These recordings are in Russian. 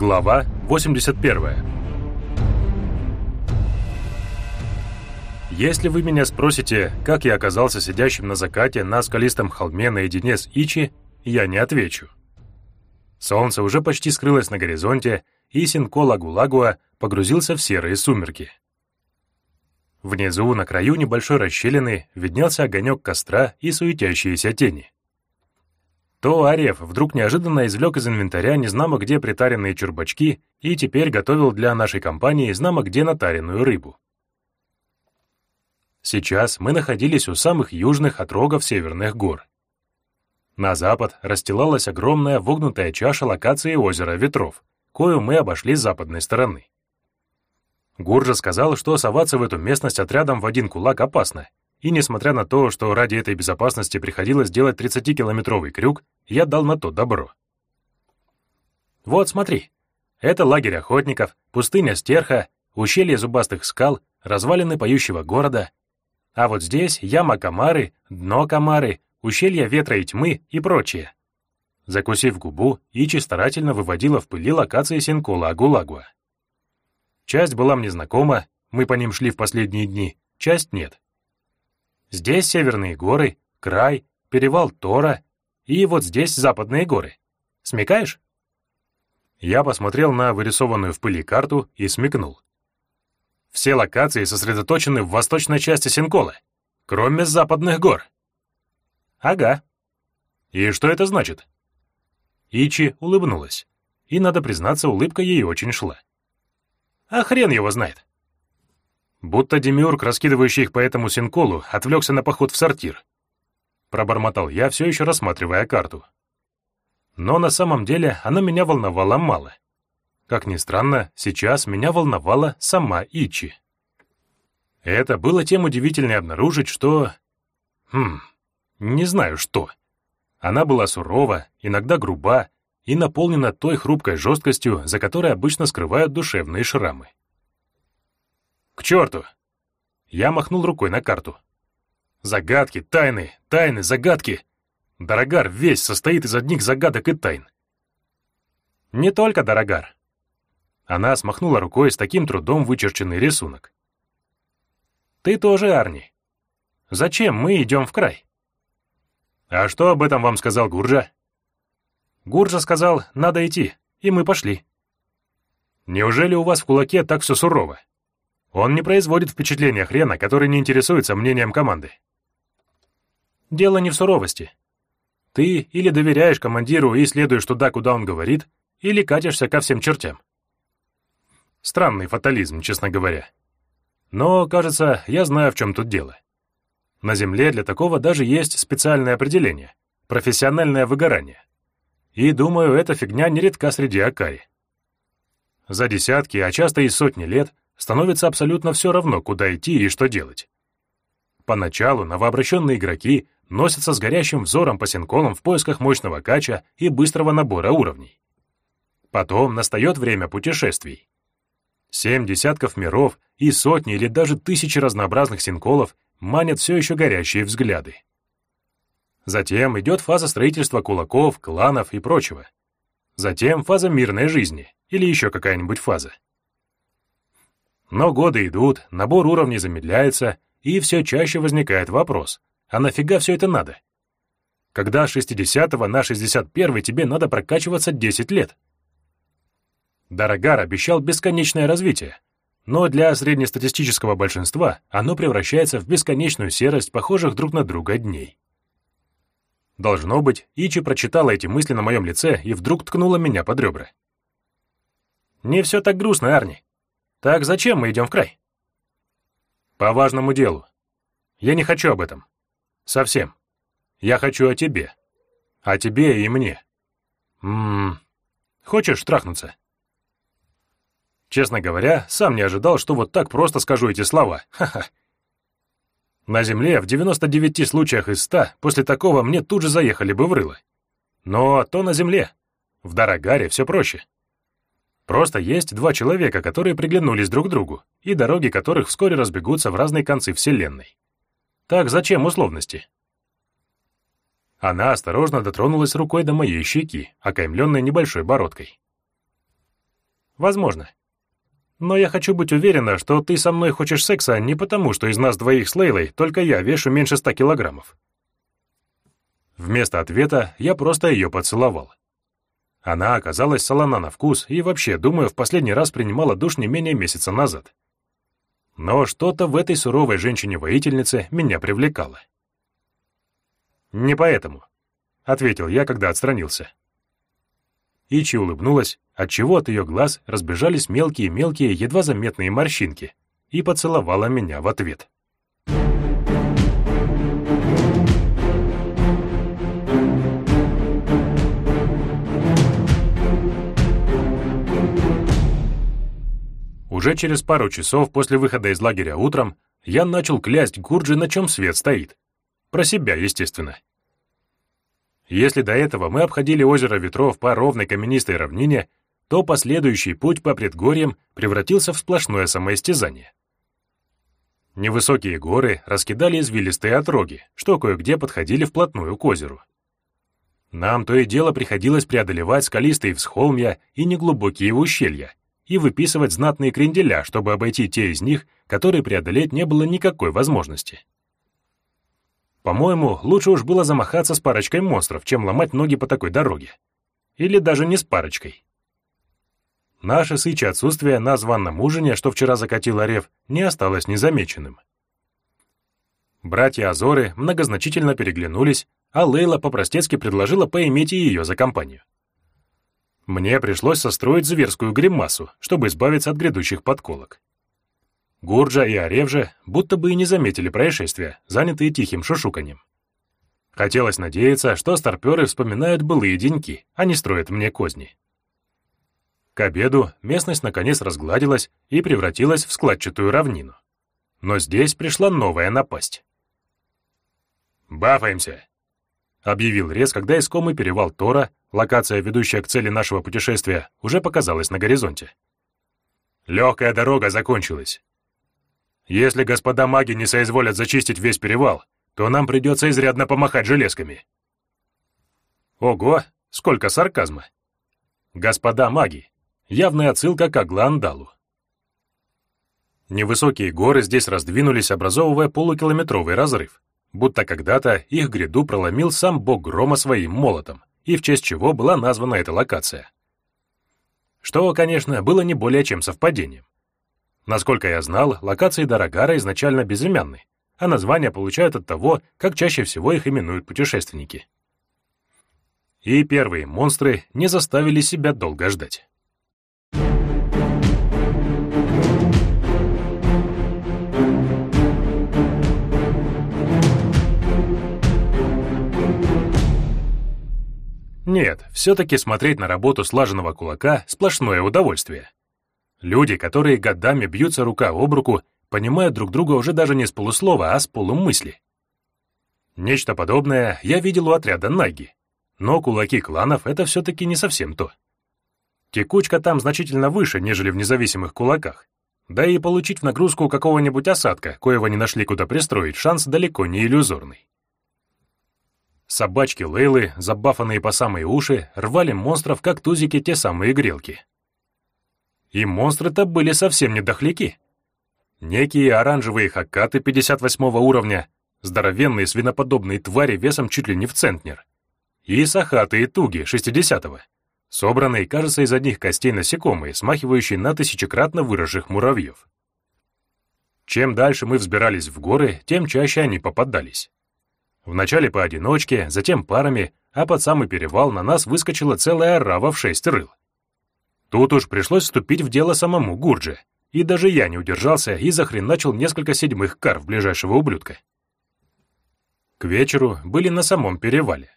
Глава 81 Если вы меня спросите, как я оказался сидящим на закате на скалистом холме наедине с Ичи, я не отвечу. Солнце уже почти скрылось на горизонте, и Синко-Лагу-Лагуа погрузился в серые сумерки. Внизу, на краю небольшой расщелины, виднелся огонек костра и суетящиеся тени. То Ариев вдруг неожиданно извлек из инвентаря незнамо где притаренные чурбачки и теперь готовил для нашей компании знамо где натаренную рыбу. Сейчас мы находились у самых южных отрогов северных гор. На запад расстилалась огромная вогнутая чаша локации озера Ветров, кою мы обошли с западной стороны. Гуржа сказал, что соваться в эту местность отрядом в один кулак опасно, и несмотря на то, что ради этой безопасности приходилось делать 30-километровый крюк, я дал на то добро. Вот смотри, это лагерь охотников, пустыня Стерха, ущелье зубастых скал, развалины поющего города. А вот здесь яма Комары, дно Комары, ущелье ветра и тьмы и прочее. Закусив губу, Ичи старательно выводила в пыли локации Синкола Агулагуа. Часть была мне знакома, мы по ним шли в последние дни, часть нет. Здесь северные горы, край, перевал Тора, и вот здесь западные горы. Смекаешь? Я посмотрел на вырисованную в пыли карту и смекнул. Все локации сосредоточены в восточной части Синкола, кроме западных гор. Ага. И что это значит? Ичи улыбнулась, и, надо признаться, улыбка ей очень шла. А хрен его знает. Будто демиург, раскидывающий их по этому синколу, отвлекся на поход в сортир. Пробормотал я, все еще рассматривая карту. Но на самом деле она меня волновала мало. Как ни странно, сейчас меня волновала сама Ичи. Это было тем удивительнее обнаружить, что... Хм, не знаю что. Она была сурова, иногда груба и наполнена той хрупкой жесткостью, за которой обычно скрывают душевные шрамы. «К черту!» Я махнул рукой на карту. «Загадки, тайны, тайны, загадки!» Дорогар весь состоит из одних загадок и тайн. «Не только Дорогар!» Она смахнула рукой с таким трудом вычерченный рисунок. «Ты тоже, Арни. Зачем мы идем в край?» «А что об этом вам сказал Гурджа?» «Гурджа сказал, надо идти, и мы пошли». «Неужели у вас в кулаке так все сурово?» Он не производит впечатления хрена, который не интересуется мнением команды. Дело не в суровости. Ты или доверяешь командиру и следуешь туда, куда он говорит, или катишься ко всем чертям. Странный фатализм, честно говоря. Но, кажется, я знаю, в чем тут дело. На Земле для такого даже есть специальное определение — профессиональное выгорание. И, думаю, эта фигня нередка среди Акари. За десятки, а часто и сотни лет становится абсолютно все равно, куда идти и что делать. Поначалу новообращенные игроки носятся с горящим взором по синколам в поисках мощного кача и быстрого набора уровней. Потом настает время путешествий. Семь десятков миров и сотни или даже тысячи разнообразных синколов манят все еще горящие взгляды. Затем идет фаза строительства кулаков, кланов и прочего. Затем фаза мирной жизни или еще какая-нибудь фаза. Но годы идут, набор уровней замедляется, и все чаще возникает вопрос, а нафига все это надо? Когда с 60 на 61 тебе надо прокачиваться 10 лет? Дорогар обещал бесконечное развитие, но для среднестатистического большинства оно превращается в бесконечную серость похожих друг на друга дней. Должно быть, Ичи прочитала эти мысли на моем лице и вдруг ткнула меня под ребра. «Не все так грустно, Арни. Так зачем мы идем в край? По важному делу. Я не хочу об этом. Совсем. Я хочу о тебе. О тебе и мне. Ммм, хочешь трахнуться? Честно говоря, сам не ожидал, что вот так просто скажу эти слова. Ха-ха. На Земле в 99 случаях из 100 после такого мне тут же заехали бы в рыло. Но то на Земле. В Дорогаре все проще. Просто есть два человека, которые приглянулись друг другу, и дороги которых вскоре разбегутся в разные концы Вселенной. Так зачем условности? Она осторожно дотронулась рукой до моей щеки, окаймленной небольшой бородкой. Возможно. Но я хочу быть уверена, что ты со мной хочешь секса не потому, что из нас двоих с Лейлой только я вешу меньше ста килограммов. Вместо ответа я просто ее поцеловал. Она оказалась солона на вкус и вообще, думаю, в последний раз принимала душ не менее месяца назад. Но что-то в этой суровой женщине-воительнице меня привлекало. «Не поэтому», — ответил я, когда отстранился. Ичи улыбнулась, отчего от ее глаз разбежались мелкие-мелкие, едва заметные морщинки, и поцеловала меня в ответ. Уже через пару часов после выхода из лагеря утром я начал клясть Гурджи, на чем свет стоит. Про себя, естественно. Если до этого мы обходили озеро Ветров по ровной каменистой равнине, то последующий путь по предгорьям превратился в сплошное самоистязание. Невысокие горы раскидали извилистые отроги, что кое-где подходили вплотную к озеру. Нам то и дело приходилось преодолевать скалистые всхолмья и неглубокие ущелья, и выписывать знатные кренделя, чтобы обойти те из них, которые преодолеть не было никакой возможности. По-моему, лучше уж было замахаться с парочкой монстров, чем ломать ноги по такой дороге. Или даже не с парочкой. Наше сычье отсутствие на званном ужине, что вчера закатил Орев, не осталось незамеченным. Братья Азоры многозначительно переглянулись, а Лейла по-простецки предложила поиметь и ее за компанию. Мне пришлось состроить зверскую гримасу, чтобы избавиться от грядущих подколок. Гурджа и Орев же будто бы и не заметили происшествия, занятые тихим шушуканьем. Хотелось надеяться, что старперы вспоминают былые деньки, а не строят мне козни. К обеду местность наконец разгладилась и превратилась в складчатую равнину. Но здесь пришла новая напасть. «Бафаемся!» — объявил Рез, когда искомый перевал Тора Локация, ведущая к цели нашего путешествия, уже показалась на горизонте. Легкая дорога закончилась. Если господа маги не соизволят зачистить весь перевал, то нам придется изрядно помахать железками. Ого, сколько сарказма. Господа маги. Явная отсылка к Агландалу. Невысокие горы здесь раздвинулись, образовывая полукилометровый разрыв, будто когда-то их гряду проломил сам бог грома своим молотом и в честь чего была названа эта локация. Что, конечно, было не более чем совпадением. Насколько я знал, локации Дорогара изначально безымянны, а названия получают от того, как чаще всего их именуют путешественники. И первые монстры не заставили себя долго ждать. Нет, все-таки смотреть на работу слаженного кулака — сплошное удовольствие. Люди, которые годами бьются рука об руку, понимают друг друга уже даже не с полуслова, а с полумысли. Нечто подобное я видел у отряда Наги, но кулаки кланов — это все-таки не совсем то. Текучка там значительно выше, нежели в независимых кулаках. Да и получить в нагрузку какого-нибудь осадка, коего не нашли куда пристроить, шанс далеко не иллюзорный. Собачки Лейлы, забафанные по самые уши, рвали монстров, как тузики те самые грелки. И монстры-то были совсем не дохляки. Некие оранжевые хакаты 58 уровня, здоровенные свиноподобные твари весом чуть ли не в центнер, и сахатые туги 60-го, собранные, кажется, из одних костей насекомые, смахивающие на тысячекратно выросших муравьев. Чем дальше мы взбирались в горы, тем чаще они попадались. Вначале поодиночке, затем парами, а под самый перевал на нас выскочила целая орава в шесть рыл. Тут уж пришлось вступить в дело самому Гурдже, и даже я не удержался и захреначил несколько седьмых кар в ближайшего ублюдка. К вечеру были на самом перевале.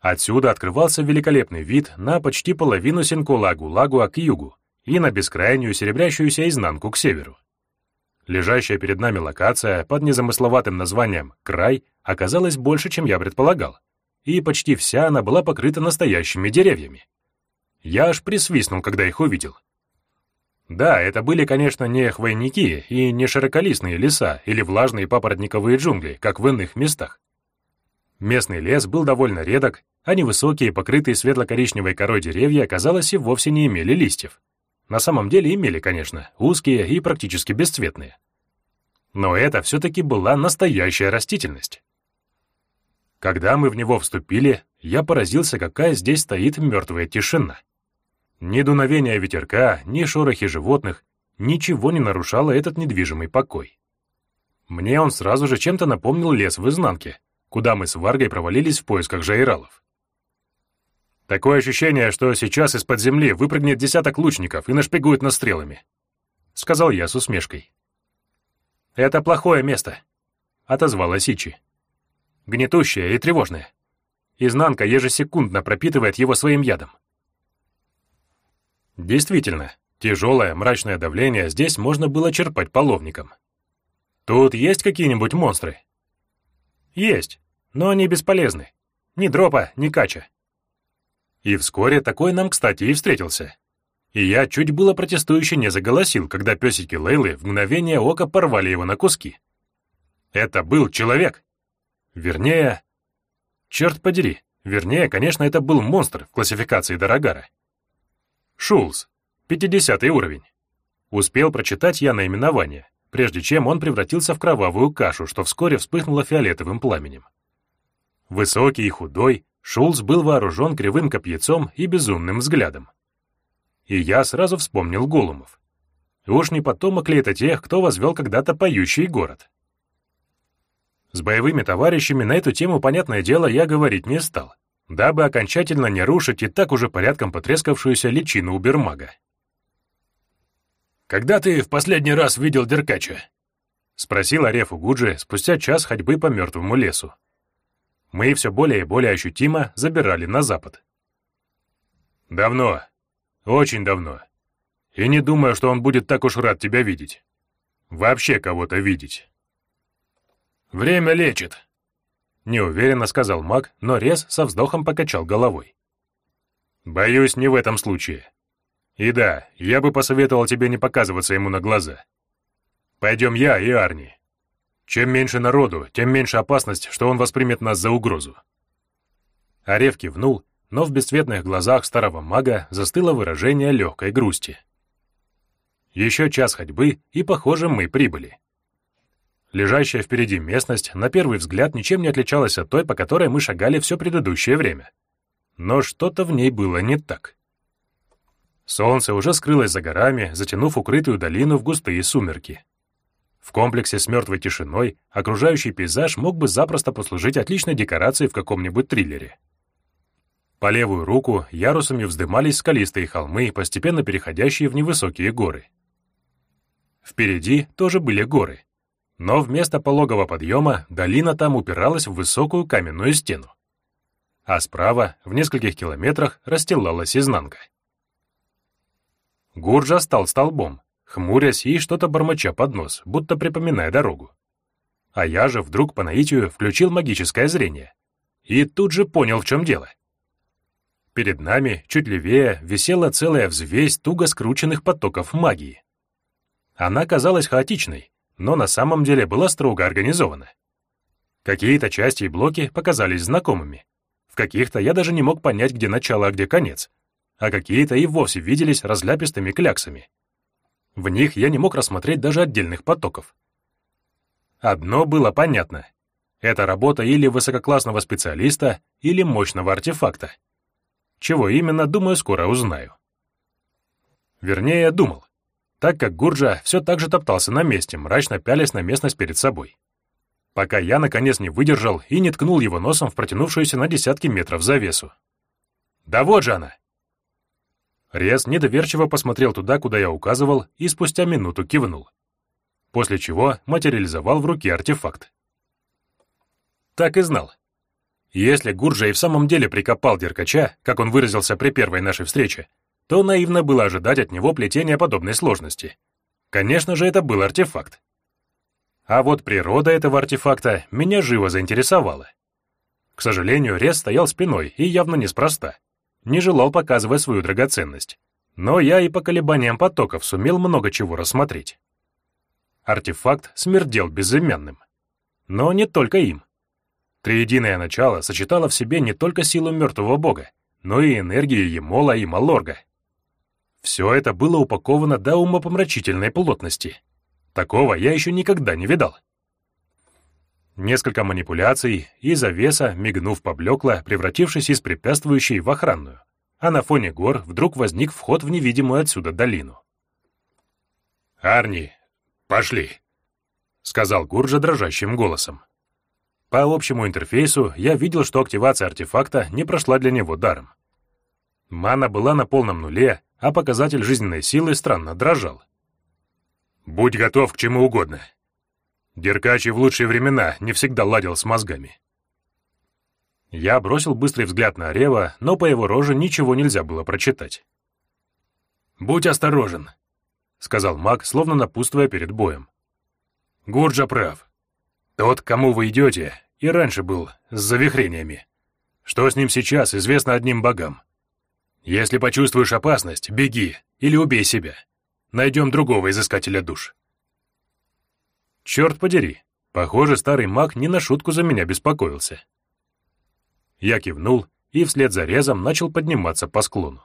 Отсюда открывался великолепный вид на почти половину Синкулагу-Лагуа к югу и на бескрайнюю серебрящуюся изнанку к северу. Лежащая перед нами локация под незамысловатым названием «Край» оказалась больше, чем я предполагал, и почти вся она была покрыта настоящими деревьями. Я аж присвистнул, когда их увидел. Да, это были, конечно, не хвойники и не широколистные леса или влажные папоротниковые джунгли, как в иных местах. Местный лес был довольно редок, а невысокие, покрытые светло-коричневой корой деревья, казалось, и вовсе не имели листьев. На самом деле имели, конечно, узкие и практически бесцветные. Но это все-таки была настоящая растительность. Когда мы в него вступили, я поразился, какая здесь стоит мертвая тишина. Ни дуновения ветерка, ни шорохи животных, ничего не нарушало этот недвижимый покой. Мне он сразу же чем-то напомнил лес в изнанке, куда мы с Варгой провалились в поисках жаиралов. Такое ощущение, что сейчас из-под земли выпрыгнет десяток лучников и нашпигует нас стрелами, — сказал я с усмешкой. «Это плохое место», — отозвалась Ичи. «Гнетущее и тревожное. Изнанка ежесекундно пропитывает его своим ядом». Действительно, тяжелое мрачное давление здесь можно было черпать половником. Тут есть какие-нибудь монстры? Есть, но они бесполезны. Ни дропа, ни кача. И вскоре такой нам, кстати, и встретился. И я чуть было протестующе не заголосил, когда песики Лейлы в мгновение ока порвали его на куски. Это был человек. Вернее... Черт подери, вернее, конечно, это был монстр в классификации Дорогара. Шулс, 50 уровень. Успел прочитать я наименование, прежде чем он превратился в кровавую кашу, что вскоре вспыхнуло фиолетовым пламенем. Высокий и худой, Шулц был вооружен кривым копьецом и безумным взглядом. И я сразу вспомнил Голумов. Уж не потомок ли это тех, кто возвел когда-то поющий город? С боевыми товарищами на эту тему, понятное дело, я говорить не стал, дабы окончательно не рушить и так уже порядком потрескавшуюся личину Убермага. «Когда ты в последний раз видел Деркача?» — спросил Арефу Гуджи спустя час ходьбы по мертвому лесу мы все более и более ощутимо забирали на запад. Давно, очень давно. И не думаю, что он будет так уж рад тебя видеть. Вообще кого-то видеть. Время лечит, неуверенно сказал маг, но Рез со вздохом покачал головой. Боюсь, не в этом случае. И да, я бы посоветовал тебе не показываться ему на глаза. Пойдем я и Арни. Чем меньше народу, тем меньше опасность, что он воспримет нас за угрозу. Орев кивнул, но в бесцветных глазах старого мага застыло выражение легкой грусти. Еще час ходьбы, и, похоже, мы прибыли. Лежащая впереди местность, на первый взгляд, ничем не отличалась от той, по которой мы шагали все предыдущее время. Но что-то в ней было не так. Солнце уже скрылось за горами, затянув укрытую долину в густые сумерки. В комплексе с мертвой тишиной окружающий пейзаж мог бы запросто послужить отличной декорацией в каком-нибудь триллере. По левую руку ярусами вздымались скалистые холмы, постепенно переходящие в невысокие горы. Впереди тоже были горы, но вместо пологого подъема долина там упиралась в высокую каменную стену. А справа, в нескольких километрах, расстилалась изнанка. Гурджа стал столбом, хмурясь и что-то бормоча под нос, будто припоминая дорогу. А я же вдруг по наитию включил магическое зрение. И тут же понял, в чем дело. Перед нами, чуть левее, висела целая взвесь туго скрученных потоков магии. Она казалась хаотичной, но на самом деле была строго организована. Какие-то части и блоки показались знакомыми. В каких-то я даже не мог понять, где начало, а где конец, а какие-то и вовсе виделись разляпистыми кляксами. В них я не мог рассмотреть даже отдельных потоков. Одно было понятно. Это работа или высококлассного специалиста, или мощного артефакта. Чего именно, думаю, скоро узнаю. Вернее, думал, так как Гурджа все так же топтался на месте, мрачно пялясь на местность перед собой. Пока я, наконец, не выдержал и не ткнул его носом в протянувшуюся на десятки метров завесу. «Да вот же она!» Рез недоверчиво посмотрел туда, куда я указывал, и спустя минуту кивнул. После чего материализовал в руке артефакт. Так и знал. Если Гурджа и в самом деле прикопал Деркача, как он выразился при первой нашей встрече, то наивно было ожидать от него плетения подобной сложности. Конечно же, это был артефакт. А вот природа этого артефакта меня живо заинтересовала. К сожалению, Рез стоял спиной и явно неспроста не желал показывать свою драгоценность, но я и по колебаниям потоков сумел много чего рассмотреть. Артефакт смердел безымянным. Но не только им. Триединое начало сочетало в себе не только силу мертвого бога, но и энергию Емола и Малорга. Все это было упаковано до умопомрачительной плотности. Такого я еще никогда не видал. Несколько манипуляций, и завеса, мигнув, поблекла, превратившись из препятствующей в охранную. А на фоне гор вдруг возник вход в невидимую отсюда долину. «Арни, пошли!» — сказал Гурджа дрожащим голосом. По общему интерфейсу я видел, что активация артефакта не прошла для него даром. Мана была на полном нуле, а показатель жизненной силы странно дрожал. «Будь готов к чему угодно», Деркачи в лучшие времена не всегда ладил с мозгами. Я бросил быстрый взгляд на Рева, но по его роже ничего нельзя было прочитать. «Будь осторожен», — сказал маг, словно напутствуя перед боем. «Гурджа прав. Тот, к кому вы идете, и раньше был с завихрениями. Что с ним сейчас, известно одним богам. Если почувствуешь опасность, беги или убей себя. Найдем другого изыскателя душ». Черт подери, похоже, старый маг не на шутку за меня беспокоился. Я кивнул и вслед за резом начал подниматься по склону.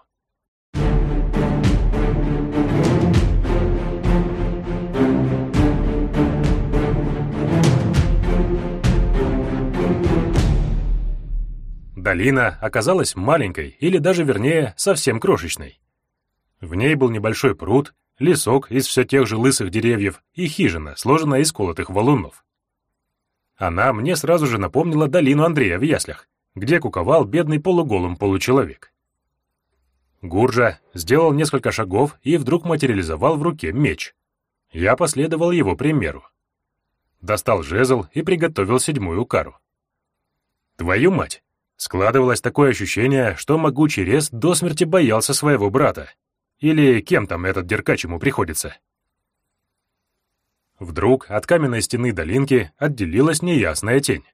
Долина оказалась маленькой, или даже вернее, совсем крошечной. В ней был небольшой пруд, лесок из все тех же лысых деревьев и хижина, сложенная из колотых валунов. Она мне сразу же напомнила долину Андрея в яслях, где куковал бедный полуголым получеловек. Гурджа сделал несколько шагов и вдруг материализовал в руке меч. Я последовал его примеру. Достал жезл и приготовил седьмую кару. Твою мать! Складывалось такое ощущение, что могучий рез до смерти боялся своего брата или кем там этот деркач ему приходится? Вдруг от каменной стены долинки отделилась неясная тень.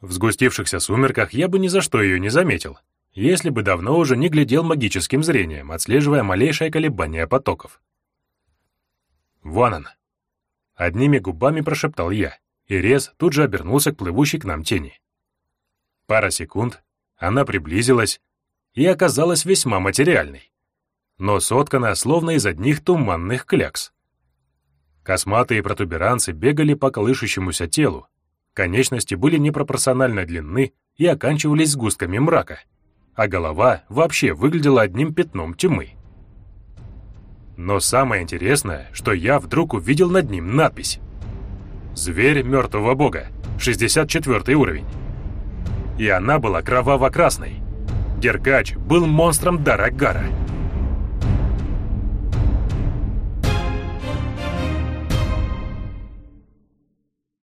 В сгустившихся сумерках я бы ни за что ее не заметил, если бы давно уже не глядел магическим зрением, отслеживая малейшее колебание потоков. «Вон он!» Одними губами прошептал я, и Рез тут же обернулся к плывущей к нам тени. Пара секунд, она приблизилась и оказалась весьма материальной но соткана словно из одних туманных клякс. Косматые протуберанцы бегали по колышущемуся телу, конечности были непропорционально длинны и оканчивались сгустками мрака, а голова вообще выглядела одним пятном тьмы. Но самое интересное, что я вдруг увидел над ним надпись «Зверь мертвого бога, 64 уровень». И она была кроваво-красной. Деркач был монстром Дарагара.